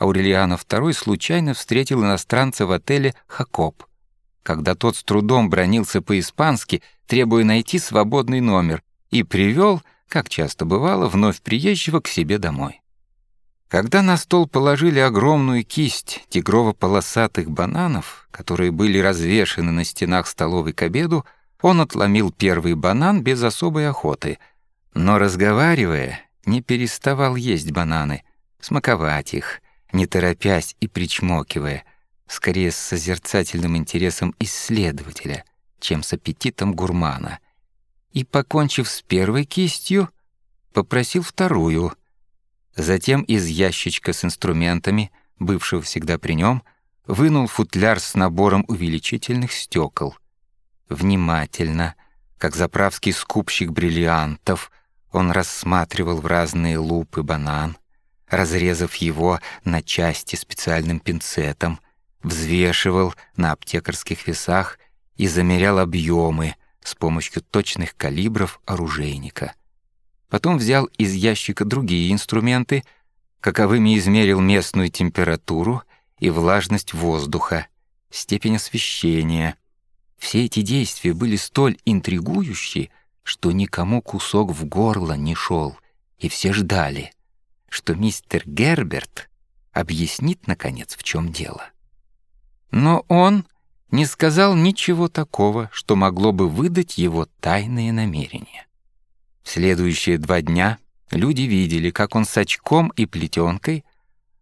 Аурельяна II случайно встретил иностранца в отеле «Хакоп», когда тот с трудом бронился по-испански, требуя найти свободный номер, и привел, как часто бывало, вновь приезжего к себе домой. Когда на стол положили огромную кисть тигрово-полосатых бананов, которые были развешаны на стенах столовой к обеду, он отломил первый банан без особой охоты, но, разговаривая, не переставал есть бананы, смаковать их, не торопясь и причмокивая, скорее с созерцательным интересом исследователя, чем с аппетитом гурмана. И, покончив с первой кистью, попросил вторую. Затем из ящичка с инструментами, бывшего всегда при нем, вынул футляр с набором увеличительных стекол. Внимательно, как заправский скупщик бриллиантов, он рассматривал в разные лупы банан, разрезав его на части специальным пинцетом, взвешивал на аптекарских весах и замерял объемы с помощью точных калибров оружейника. Потом взял из ящика другие инструменты, каковыми измерил местную температуру и влажность воздуха, степень освещения. Все эти действия были столь интригующие, что никому кусок в горло не шел, и все ждали, что мистер Герберт объяснит, наконец, в чем дело. Но он не сказал ничего такого, что могло бы выдать его тайные намерения. В следующие два дня люди видели, как он с очком и плетенкой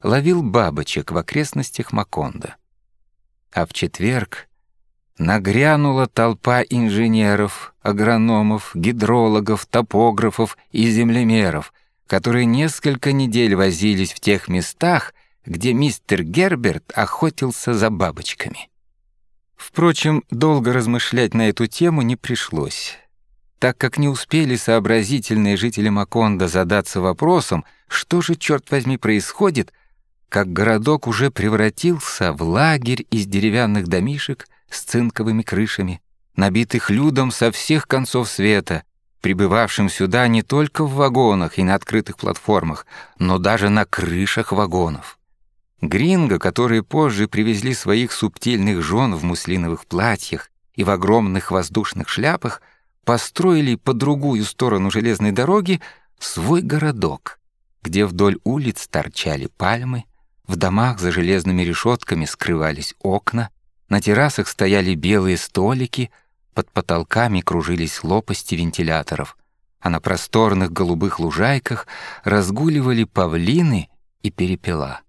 ловил бабочек в окрестностях Маконда. А в четверг нагрянула толпа инженеров, агрономов, гидрологов, топографов и землемеров, которые несколько недель возились в тех местах, где мистер Герберт охотился за бабочками. Впрочем, долго размышлять на эту тему не пришлось, так как не успели сообразительные жители Маконда задаться вопросом, что же, черт возьми, происходит, как городок уже превратился в лагерь из деревянных домишек с цинковыми крышами, набитых людом со всех концов света, прибывавшим сюда не только в вагонах и на открытых платформах, но даже на крышах вагонов. Гринго, которые позже привезли своих субтильных жен в муслиновых платьях и в огромных воздушных шляпах, построили по другую сторону железной дороги свой городок, где вдоль улиц торчали пальмы, в домах за железными решетками скрывались окна, на террасах стояли белые столики, под потолками кружились лопасти вентиляторов, а на просторных голубых лужайках разгуливали павлины и перепела.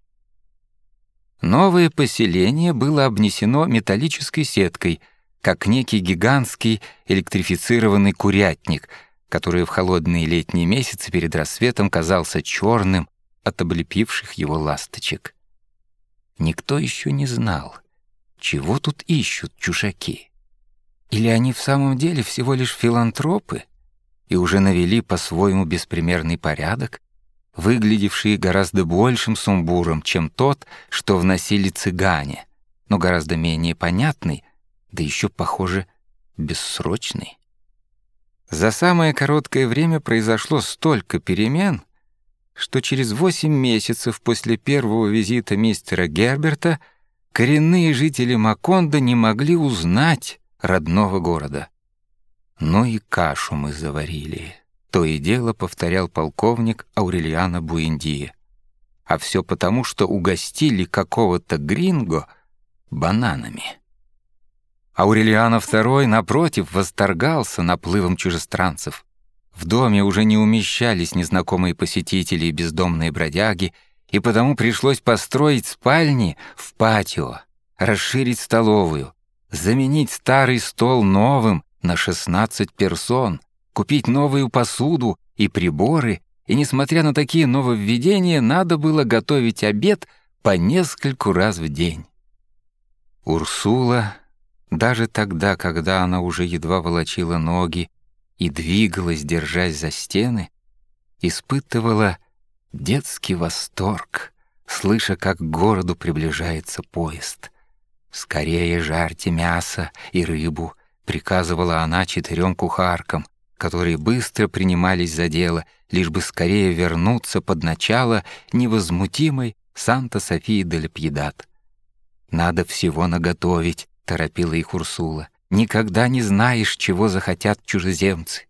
Новое поселение было обнесено металлической сеткой, как некий гигантский электрифицированный курятник, который в холодные летние месяцы перед рассветом казался черным от облепивших его ласточек. Никто еще не знал, чего тут ищут чужаки. Или они в самом деле всего лишь филантропы и уже навели по-своему беспримерный порядок, выглядевший гораздо большим сумбуром, чем тот, что вносили цыгане, но гораздо менее понятный, да еще, похоже, бессрочный. За самое короткое время произошло столько перемен, что через восемь месяцев после первого визита мистера Герберта коренные жители Маконда не могли узнать родного города. Ну и кашу мы заварили. То и дело повторял полковник Аурельяна Буэндия. А все потому, что угостили какого-то гринго бананами. Аурельяна II, напротив, восторгался наплывом чужестранцев. В доме уже не умещались незнакомые посетители и бездомные бродяги, и потому пришлось построить спальни в патио, расширить столовую, заменить старый стол новым на 16 персон, купить новую посуду и приборы, и, несмотря на такие нововведения, надо было готовить обед по нескольку раз в день. Урсула, даже тогда, когда она уже едва волочила ноги и двигалась, держась за стены, испытывала детский восторг, слыша, как к городу приближается поезд. «Скорее жарьте мясо и рыбу», — приказывала она четырем кухаркам, которые быстро принимались за дело, лишь бы скорее вернуться под начало невозмутимой Санта-София дель Пьедат. «Надо всего наготовить», — торопила их Урсула. «Никогда не знаешь, чего захотят чужеземцы».